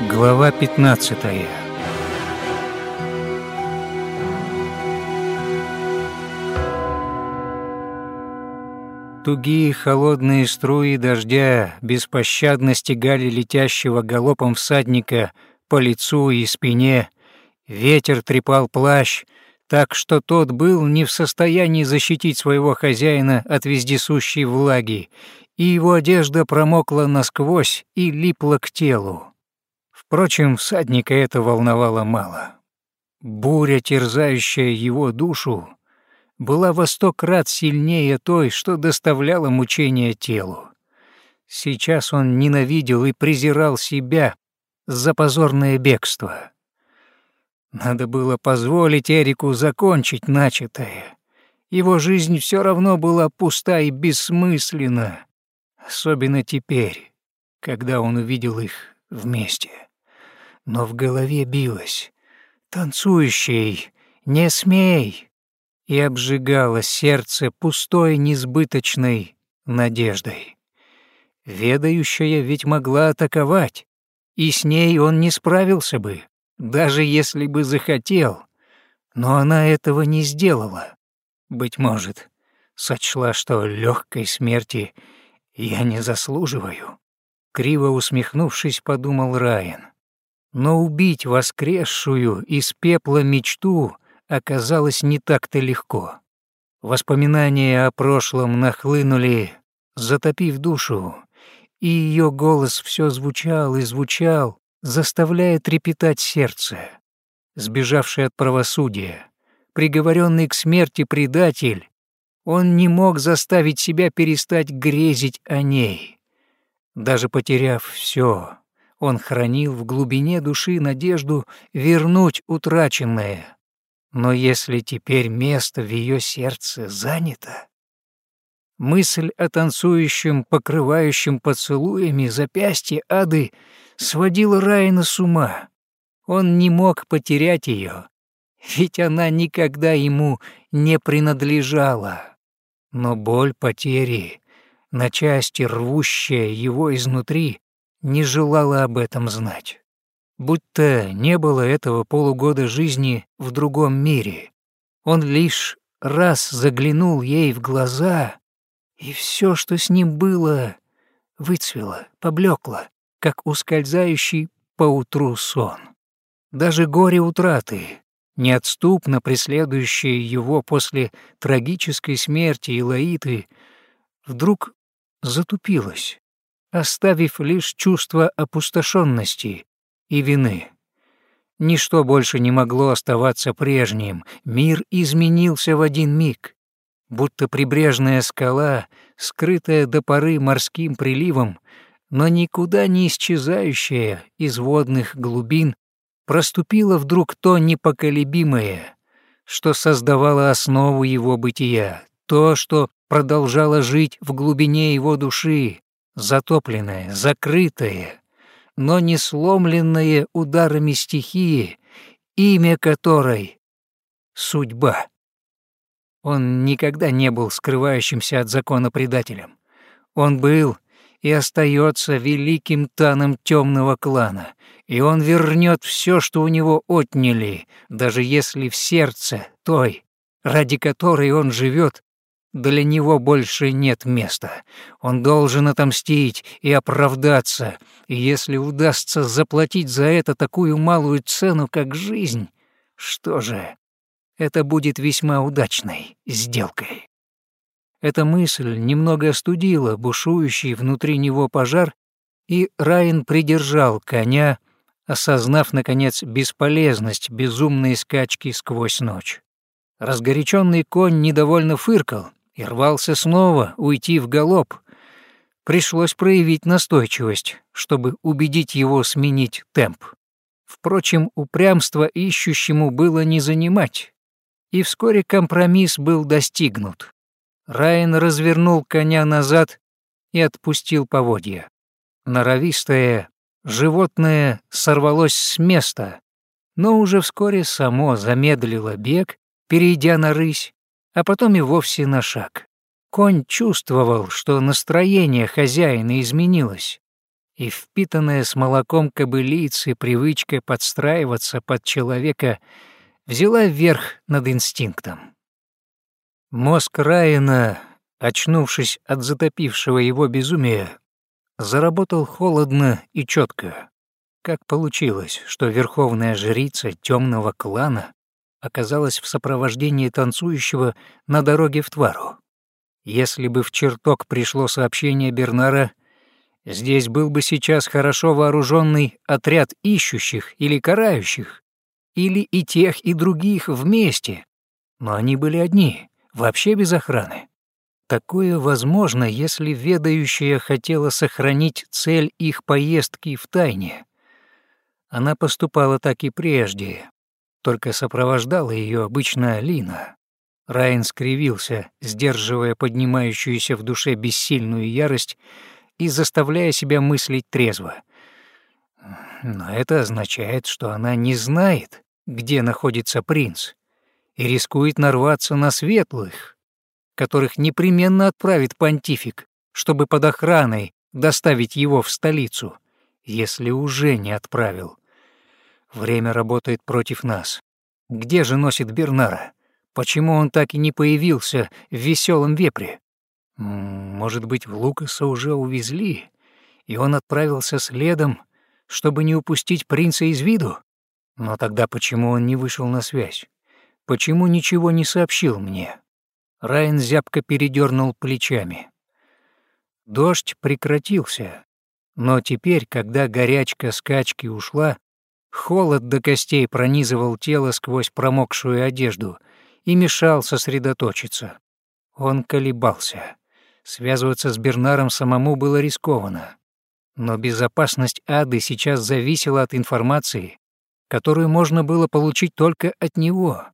Глава 15 Тугие холодные струи дождя беспощадно стегали летящего галопом всадника по лицу и спине, ветер трепал плащ, так что тот был не в состоянии защитить своего хозяина от вездесущей влаги, и его одежда промокла насквозь и липла к телу. Впрочем, всадника это волновало мало. Буря, терзающая его душу, была во сто крат сильнее той, что доставляла мучения телу. Сейчас он ненавидел и презирал себя за позорное бегство. Надо было позволить Эрику закончить начатое. Его жизнь все равно была пуста и бессмысленна, особенно теперь, когда он увидел их вместе. Но в голове билось «Танцующий, не смей!» и обжигало сердце пустой несбыточной надеждой. Ведающая ведь могла атаковать, и с ней он не справился бы даже если бы захотел, но она этого не сделала. Быть может, сочла, что легкой смерти я не заслуживаю. Криво усмехнувшись, подумал Райан. Но убить воскресшую из пепла мечту оказалось не так-то легко. Воспоминания о прошлом нахлынули, затопив душу, и ее голос все звучал и звучал, заставляя трепетать сердце. Сбежавший от правосудия, приговоренный к смерти предатель, он не мог заставить себя перестать грезить о ней. Даже потеряв все, он хранил в глубине души надежду вернуть утраченное. Но если теперь место в ее сердце занято, мысль о танцующем, покрывающем поцелуями запястье ады сводила Райана с ума. Он не мог потерять ее, ведь она никогда ему не принадлежала. Но боль потери, на части рвущая его изнутри, не желала об этом знать. Будто не было этого полугода жизни в другом мире. Он лишь раз заглянул ей в глаза, и все, что с ним было, выцвело, поблекло, как ускользающий поутру сон. Даже горе утраты, неотступно преследующее его после трагической смерти Илаиты, вдруг затупилось, оставив лишь чувство опустошенности и вины. Ничто больше не могло оставаться прежним, мир изменился в один миг, будто прибрежная скала, скрытая до поры морским приливом, но никуда не исчезающая из водных глубин, проступило вдруг то непоколебимое, что создавало основу его бытия, то, что продолжало жить в глубине его души, затопленное, закрытое, но не сломленное ударами стихии, имя которой — судьба. Он никогда не был скрывающимся от закона предателем. Он был и остается великим таном темного клана, и он вернет все, что у него отняли, даже если в сердце той, ради которой он живет, для него больше нет места. Он должен отомстить и оправдаться, и если удастся заплатить за это такую малую цену, как жизнь, что же, это будет весьма удачной сделкой. Эта мысль немного остудила бушующий внутри него пожар, и Райан придержал коня, осознав, наконец, бесполезность безумной скачки сквозь ночь. Разгоряченный конь недовольно фыркал и рвался снова уйти в галоп. Пришлось проявить настойчивость, чтобы убедить его сменить темп. Впрочем, упрямство ищущему было не занимать, и вскоре компромисс был достигнут. Райан развернул коня назад и отпустил поводья. Норовистое животное сорвалось с места, но уже вскоре само замедлило бег, перейдя на рысь, а потом и вовсе на шаг. Конь чувствовал, что настроение хозяина изменилось, и впитанная с молоком кобылицы привычка подстраиваться под человека взяла верх над инстинктом. Мозг Райана, очнувшись от затопившего его безумия, заработал холодно и четко. Как получилось, что верховная жрица темного клана оказалась в сопровождении танцующего на дороге в Твару? Если бы в чертог пришло сообщение Бернара, здесь был бы сейчас хорошо вооруженный отряд ищущих или карающих, или и тех, и других вместе, но они были одни, вообще без охраны. Такое возможно, если ведающая хотела сохранить цель их поездки в тайне. Она поступала так и прежде, только сопровождала ее обычно Алина. Райан скривился, сдерживая поднимающуюся в душе бессильную ярость и заставляя себя мыслить трезво. Но это означает, что она не знает, где находится принц, и рискует нарваться на светлых, которых непременно отправит понтифик, чтобы под охраной доставить его в столицу, если уже не отправил. Время работает против нас. Где же носит Бернара? Почему он так и не появился в веселом вепре? Может быть, в Лукаса уже увезли, и он отправился следом, чтобы не упустить принца из виду? Но тогда почему он не вышел на связь? Почему ничего не сообщил мне? Райан зябко передернул плечами. Дождь прекратился, но теперь, когда горячка скачки ушла, холод до костей пронизывал тело сквозь промокшую одежду и мешал сосредоточиться. Он колебался. Связываться с Бернаром самому было рискованно. Но безопасность Ады сейчас зависела от информации, которую можно было получить только от него.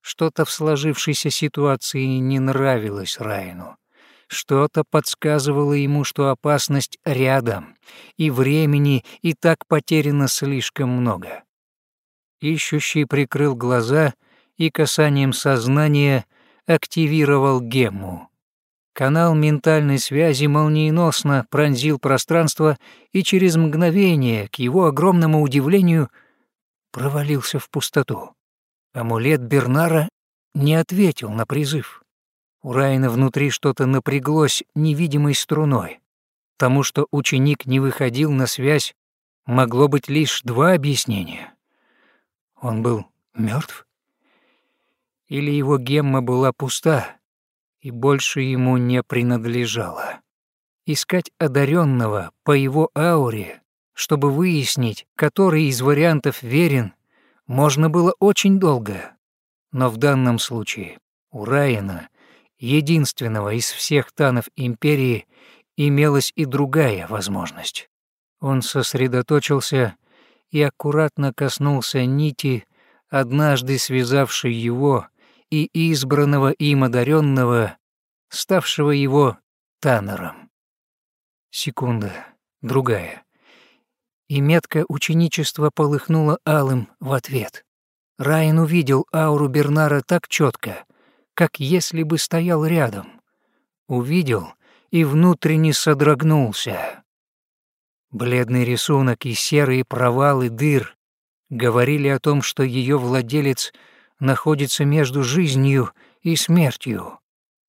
Что-то в сложившейся ситуации не нравилось Райну. Что-то подсказывало ему, что опасность рядом, и времени и так потеряно слишком много. Ищущий прикрыл глаза и касанием сознания активировал гемму. Канал ментальной связи молниеносно пронзил пространство и через мгновение, к его огромному удивлению, провалился в пустоту. Амулет Бернара не ответил на призыв. У Райана внутри что-то напряглось невидимой струной. Тому, что ученик не выходил на связь, могло быть лишь два объяснения. Он был мертв, Или его гемма была пуста и больше ему не принадлежала. Искать одаренного по его ауре, чтобы выяснить, который из вариантов верен, можно было очень долго, но в данном случае у Райана, единственного из всех танов Империи, имелась и другая возможность. Он сосредоточился и аккуратно коснулся нити, однажды связавшей его и избранного им одаренного, ставшего его Таннером. Секунда, другая и метка ученичества полыхнула алым в ответ. Райан увидел ауру Бернара так четко, как если бы стоял рядом. Увидел и внутренне содрогнулся. Бледный рисунок и серые провалы дыр говорили о том, что ее владелец находится между жизнью и смертью.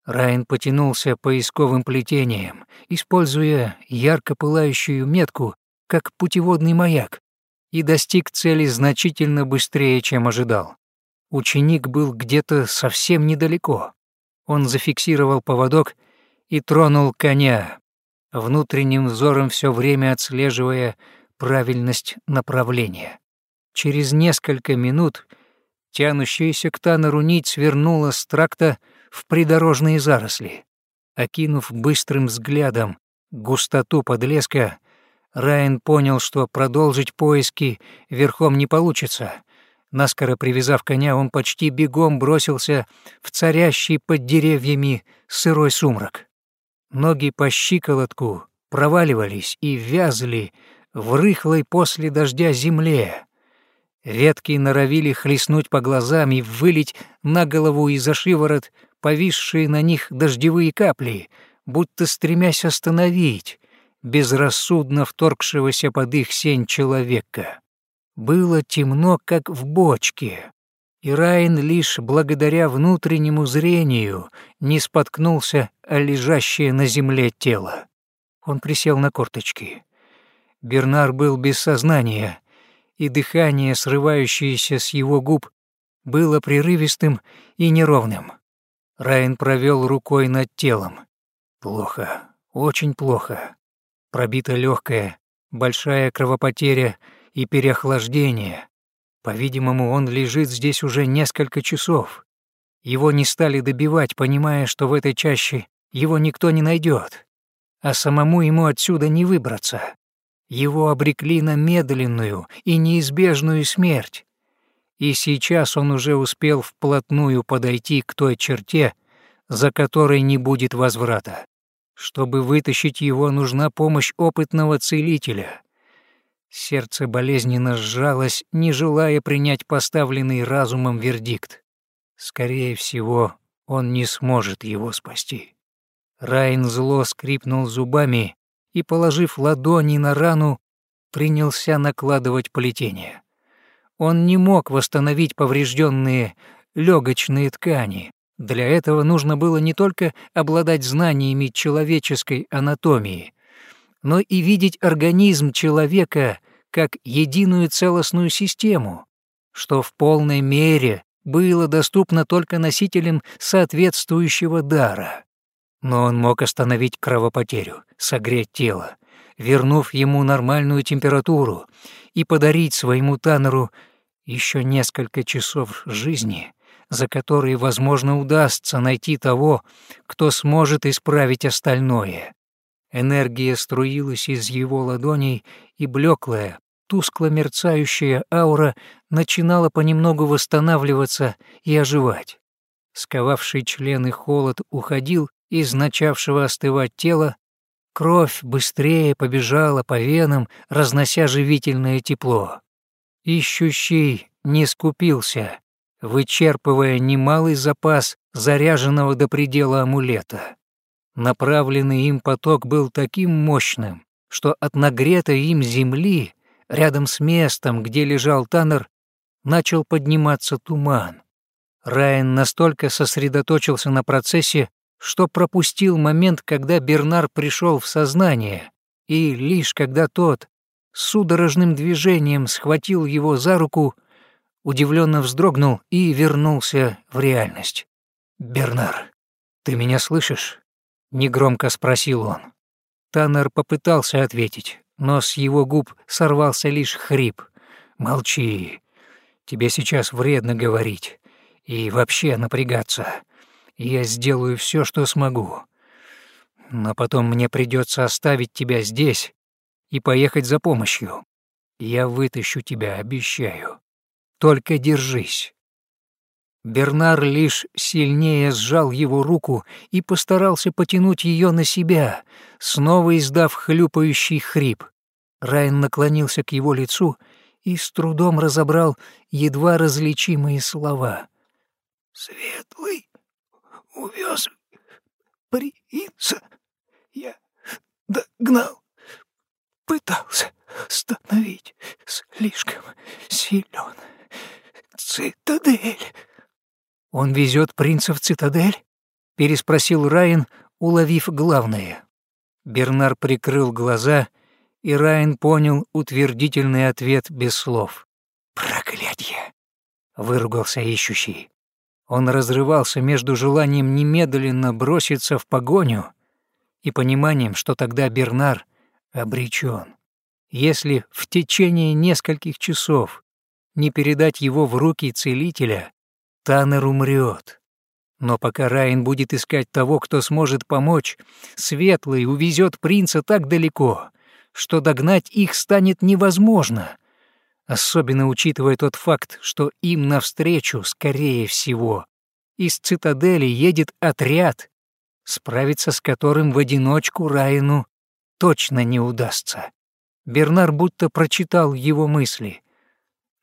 Райан потянулся поисковым плетением, используя ярко пылающую метку как путеводный маяк, и достиг цели значительно быстрее, чем ожидал. Ученик был где-то совсем недалеко. Он зафиксировал поводок и тронул коня, внутренним взором все время отслеживая правильность направления. Через несколько минут тянущаяся к Танеру нить свернула с тракта в придорожные заросли. Окинув быстрым взглядом густоту подлеска, Райан понял, что продолжить поиски верхом не получится. Наскоро привязав коня, он почти бегом бросился в царящий под деревьями сырой сумрак. Ноги по щиколотку проваливались и вязли в рыхлой после дождя земле. Ветки норовили хлестнуть по глазам и вылить на голову и за шиворот повисшие на них дождевые капли, будто стремясь остановить, безрассудно вторгшегося под их сень человека. Было темно, как в бочке, и Райн лишь благодаря внутреннему зрению не споткнулся о лежащее на земле тело. Он присел на корточки. Бернар был без сознания, и дыхание, срывающееся с его губ, было прерывистым и неровным. Райан провел рукой над телом. Плохо, очень плохо. Пробита легкая, большая кровопотеря и переохлаждение. По-видимому, он лежит здесь уже несколько часов. Его не стали добивать, понимая, что в этой чаще его никто не найдет, а самому ему отсюда не выбраться. Его обрекли на медленную и неизбежную смерть. И сейчас он уже успел вплотную подойти к той черте, за которой не будет возврата. Чтобы вытащить его, нужна помощь опытного целителя. Сердце болезненно сжалось, не желая принять поставленный разумом вердикт. Скорее всего, он не сможет его спасти. Райн зло скрипнул зубами и, положив ладони на рану, принялся накладывать плетение. Он не мог восстановить поврежденные легочные ткани. Для этого нужно было не только обладать знаниями человеческой анатомии, но и видеть организм человека как единую целостную систему, что в полной мере было доступно только носителям соответствующего дара. Но он мог остановить кровопотерю, согреть тело, вернув ему нормальную температуру и подарить своему Таннеру еще несколько часов жизни, за которые, возможно, удастся найти того, кто сможет исправить остальное. Энергия струилась из его ладоней, и блеклая, тускло мерцающая аура начинала понемногу восстанавливаться и оживать. Сковавший члены холод уходил из начавшего остывать тела, кровь быстрее побежала по венам, разнося живительное тепло. Ищущий не скупился, вычерпывая немалый запас заряженного до предела амулета. Направленный им поток был таким мощным, что от нагретой им земли, рядом с местом, где лежал Таннер, начал подниматься туман. Райан настолько сосредоточился на процессе, что пропустил момент, когда Бернар пришел в сознание, и лишь когда тот судорожным движением схватил его за руку, удивленно вздрогнул и вернулся в реальность. «Бернар, ты меня слышишь?» — негромко спросил он. Таннер попытался ответить, но с его губ сорвался лишь хрип. «Молчи. Тебе сейчас вредно говорить. И вообще напрягаться. Я сделаю все, что смогу. Но потом мне придется оставить тебя здесь и поехать за помощью. Я вытащу тебя, обещаю. Только держись». Бернар лишь сильнее сжал его руку и постарался потянуть ее на себя, снова издав хлюпающий хрип. Райан наклонился к его лицу и с трудом разобрал едва различимые слова. «Светлый увез принца. Я догнал, пытался остановить, слишком силен. Цитадель». «Он везет принца в цитадель?» — переспросил Райан, уловив главное. Бернар прикрыл глаза, и Райан понял утвердительный ответ без слов. «Проклятье!» — выругался ищущий. Он разрывался между желанием немедленно броситься в погоню и пониманием, что тогда Бернар обречен. Если в течение нескольких часов не передать его в руки целителя, Таннер умрет. Но пока Райан будет искать того, кто сможет помочь, Светлый увезет принца так далеко, что догнать их станет невозможно, особенно учитывая тот факт, что им навстречу, скорее всего, из цитадели едет отряд, справиться с которым в одиночку Райану точно не удастся. Бернар будто прочитал его мысли.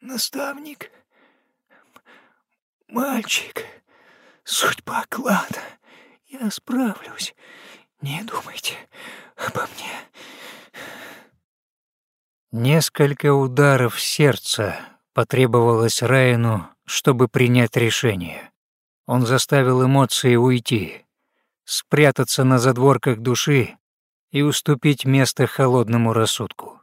«Наставник, «Мальчик, судьба клана, я справлюсь. Не думайте обо мне. Несколько ударов сердца потребовалось Райану, чтобы принять решение. Он заставил эмоции уйти, спрятаться на задворках души и уступить место холодному рассудку.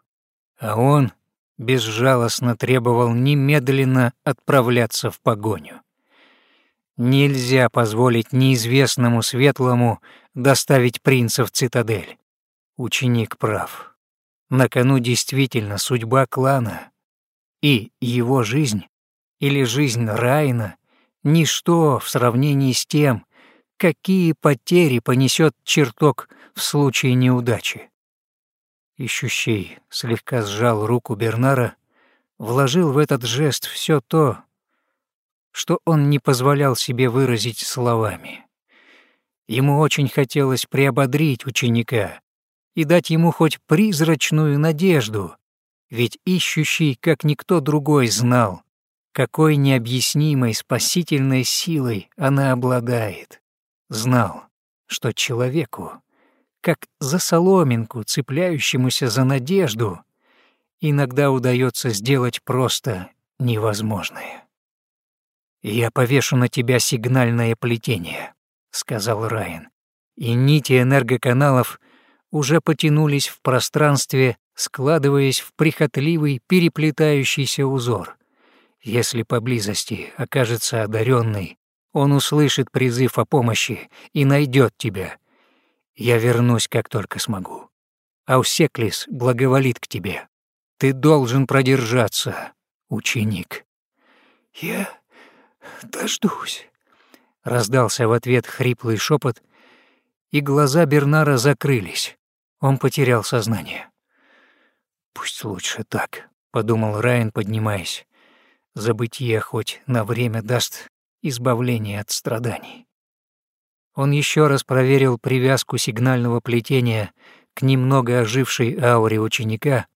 А он безжалостно требовал немедленно отправляться в погоню. Нельзя позволить неизвестному светлому доставить принца в цитадель. Ученик прав. На кону действительно судьба клана. И его жизнь или жизнь Райна — ничто в сравнении с тем, какие потери понесет чертог в случае неудачи. Ищущий слегка сжал руку Бернара, вложил в этот жест все то, что он не позволял себе выразить словами. Ему очень хотелось приободрить ученика и дать ему хоть призрачную надежду, ведь ищущий, как никто другой, знал, какой необъяснимой спасительной силой она обладает. Знал, что человеку, как за соломинку, цепляющемуся за надежду, иногда удается сделать просто невозможное. «Я повешу на тебя сигнальное плетение», — сказал Райан. И нити энергоканалов уже потянулись в пространстве, складываясь в прихотливый переплетающийся узор. Если поблизости окажется одаренный, он услышит призыв о помощи и найдет тебя. Я вернусь, как только смогу. Аусеклис благоволит к тебе. Ты должен продержаться, ученик. Я дождусь», — раздался в ответ хриплый шепот, и глаза Бернара закрылись. Он потерял сознание. «Пусть лучше так», — подумал Райан, поднимаясь. «Забытие хоть на время даст избавление от страданий». Он еще раз проверил привязку сигнального плетения к немного ожившей ауре ученика,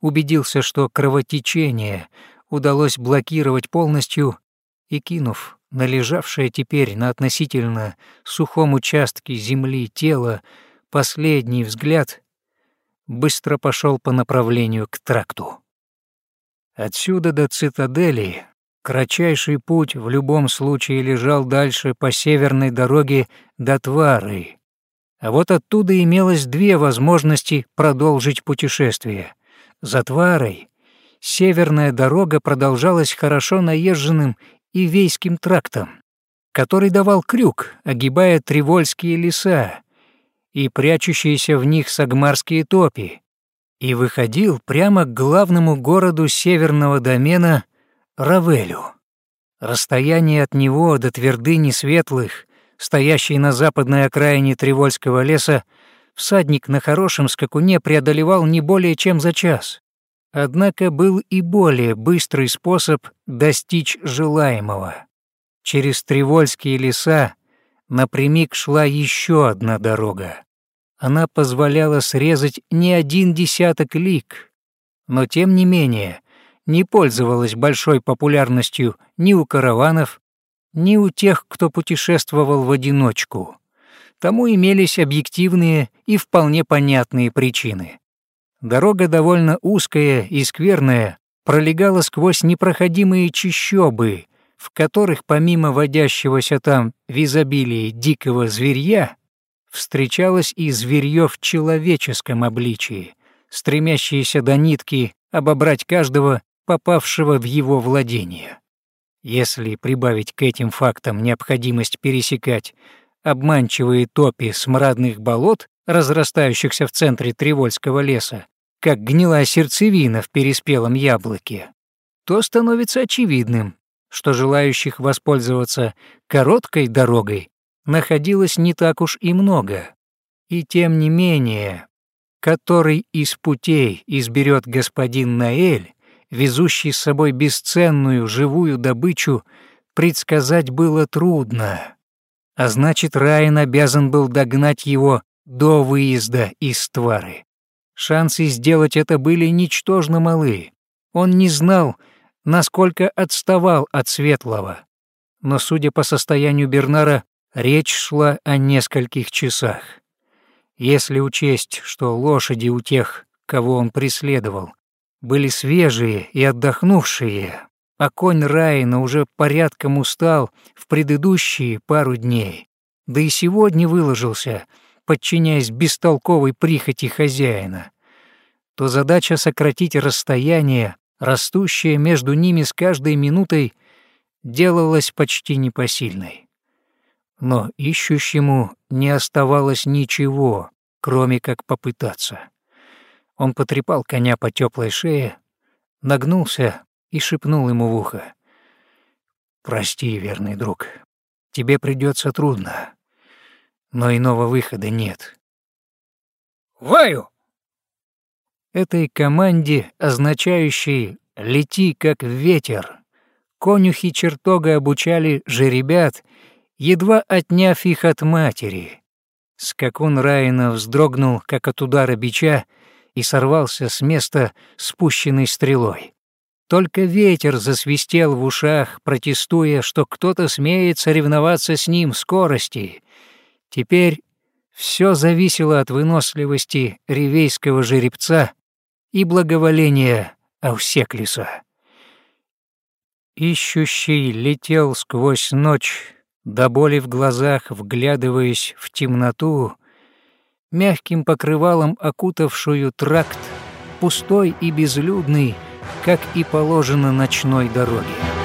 убедился, что кровотечение удалось блокировать полностью и кинув на лежавшее теперь на относительно сухом участке земли тело последний взгляд, быстро пошел по направлению к тракту. Отсюда до цитадели кратчайший путь в любом случае лежал дальше по северной дороге до Твары, а вот оттуда имелось две возможности продолжить путешествие. За Тварой северная дорога продолжалась хорошо наезженным Ивейским трактом, который давал крюк, огибая Привольские леса и прячущиеся в них сагмарские топи, и выходил прямо к главному городу северного домена Равелю. Расстояние от него до твердыни Светлых, стоящей на западной окраине Привольского леса, всадник на хорошем скакуне преодолевал не более чем за час. Однако был и более быстрый способ достичь желаемого. Через Привольские леса напрямик шла еще одна дорога. Она позволяла срезать не один десяток лик, но тем не менее не пользовалась большой популярностью ни у караванов, ни у тех, кто путешествовал в одиночку. Тому имелись объективные и вполне понятные причины. Дорога довольно узкая и скверная, пролегала сквозь непроходимые чащобы, в которых помимо водящегося там в изобилии дикого зверья, встречалось и зверье в человеческом обличии, стремящееся до нитки обобрать каждого, попавшего в его владение. Если прибавить к этим фактам необходимость пересекать обманчивые топи смрадных болот, разрастающихся в центре Привольского леса, как гнилая сердцевина в переспелом яблоке, то становится очевидным, что желающих воспользоваться короткой дорогой находилось не так уж и много. И тем не менее, который из путей изберет господин Наэль, везущий с собой бесценную живую добычу, предсказать было трудно. А значит, Райан обязан был догнать его до выезда из Твары. Шансы сделать это были ничтожно малы. Он не знал, насколько отставал от Светлого. Но, судя по состоянию Бернара, речь шла о нескольких часах. Если учесть, что лошади у тех, кого он преследовал, были свежие и отдохнувшие, а конь Райна уже порядком устал в предыдущие пару дней, да и сегодня выложился, подчиняясь бестолковой прихоти хозяина, то задача сократить расстояние, растущее между ними с каждой минутой, делалась почти непосильной. Но ищущему не оставалось ничего, кроме как попытаться. Он потрепал коня по теплой шее, нагнулся и шепнул ему в ухо. «Прости, верный друг, тебе придется трудно, но иного выхода нет». «Ваю!» Этой команде, означающей «лети как ветер», конюхи чертога обучали жеребят, едва отняв их от матери. Скакун Райна вздрогнул, как от удара бича, и сорвался с места спущенной стрелой. Только ветер засвистел в ушах, протестуя, что кто-то смеет соревноваться с ним в скорости. Теперь все зависело от выносливости ревейского жеребца и благоволения Аусеклиса. Ищущий летел сквозь ночь, до боли в глазах, вглядываясь в темноту, мягким покрывалом окутавшую тракт, пустой и безлюдный, как и положено ночной дороге.